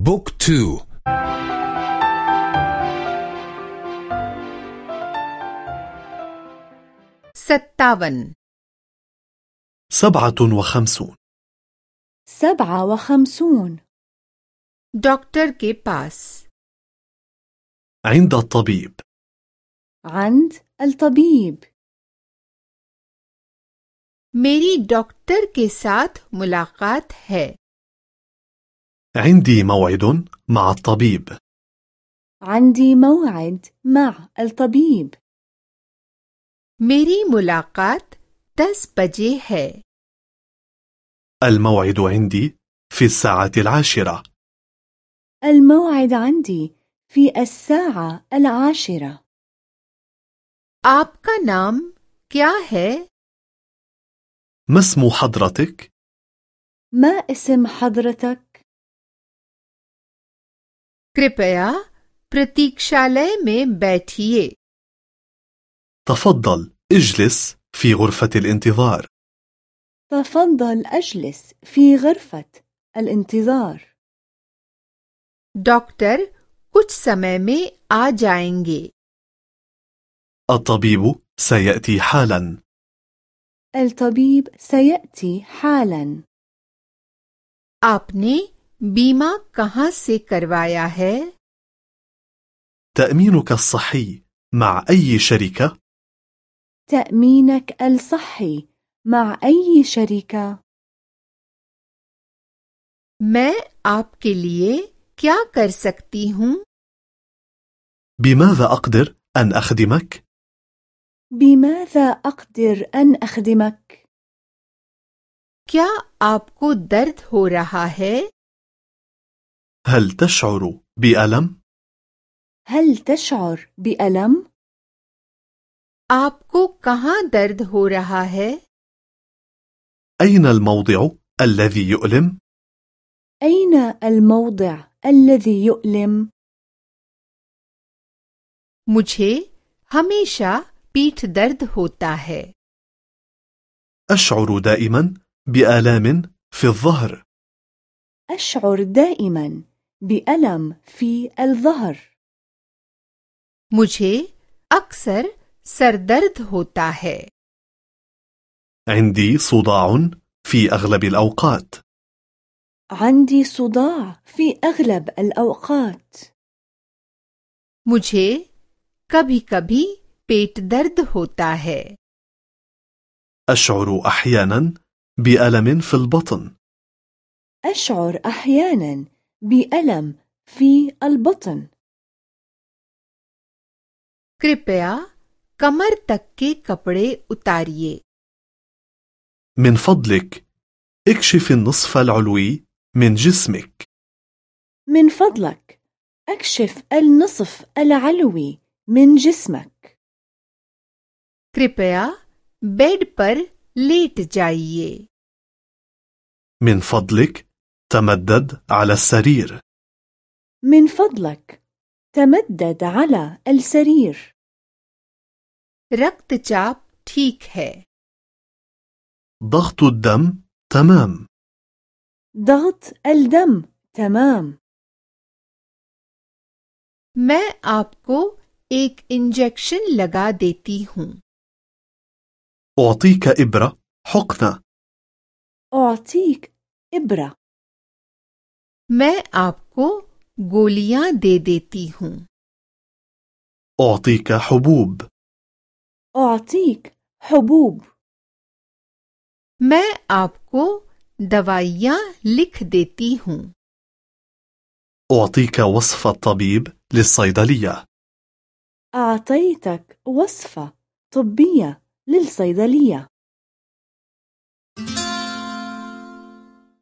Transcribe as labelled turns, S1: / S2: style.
S1: بوك تو
S2: ستاون
S3: سبعة وخمسون
S4: سبعة وخمسون
S2: डॉक्टर के पास
S3: عند الطبيب
S4: عند الطبيب
S2: मेरी डॉक्टर के साथ मुलाकात है
S3: عندي موعد مع الطبيب
S4: عندي موعد مع الطبيب
S2: मेरी मुलाकात दस बजे है
S3: الموعد عندي في الساعة العاشرة
S4: الموعد عندي في الساعة العاشرة
S2: आपका नाम क्या है
S3: ما اسم حضرتك؟
S4: ما اسم حضرتك؟
S2: कृपया प्रतीक्षालय में बैठिए
S3: تفضل اجلس في غرفة الانتظار
S4: تفضل أجلس في غرفة الانتظار
S2: डॉक्टर कुछ समय में आ जाएंगे
S3: الطبيب سيأتي حالا
S4: الطبيب سيأتي حالا
S2: आपने बीमा कहाँ से करवाया है
S3: تأمينك الصحي مع أي شركة؟
S4: تأمينك الصحي مع أي شركة؟
S2: मैं आपके लिए क्या कर सकती हूँ
S3: بماذا أقدر أن أخدمك؟
S4: بماذا أقدر أن أخدمك؟
S2: क्या आपको दर्द हो रहा है
S3: هل تشعر بألم؟
S4: هل تشعر بألم؟
S2: आपको कहाँ दर्द हो रहा है
S3: أين الموضع الذي يؤلم؟
S4: أين الموضع الذي يؤلم؟
S2: मुझे हमेशा पीठ दर्द होता है
S3: أشعر دائما بآلام في الظهر
S4: أشعر دائما بألم في الظهر
S2: मुझे अक्सर सरदर्द होता है
S3: عندي صداع في أغلب الأوقات
S4: عندي صداع في أغلب الأوقات
S2: मुझे कभी-कभी पेट दर्द होता है
S3: أشعر أحيانا بألم في البطن
S4: أشعر أحيانا بألم في البطن.
S2: كريبيا كمر تكي كبري कपड़े
S3: من فضلك اكشف النصف العلوي من جسمك.
S4: من فضلك اكشف النصف العلوي من جسمك.
S2: كريبيا بيد पर ليت جايي
S3: من فضلك تمدد على السرير
S4: من فضلك تمدد على السرير
S2: रक्तचाप ठीक है
S3: ضغط الدم تمام
S4: ضغط الدم تمام
S2: मैं आपको एक इंजेक्शन लगा देती हूँ
S3: أعطيك إبرة حقنة
S4: أعطيك إبرة
S2: मैं आपको गोलियां दे देती हूँ
S3: أعطيك حبوب
S4: أعطيك حبوب
S2: मैं आपको दवाइयाँ लिख देती हूँ
S3: أعطيك وصف الطبيب للصيدلية
S4: أعطيتك وصفة طبية للصيدلية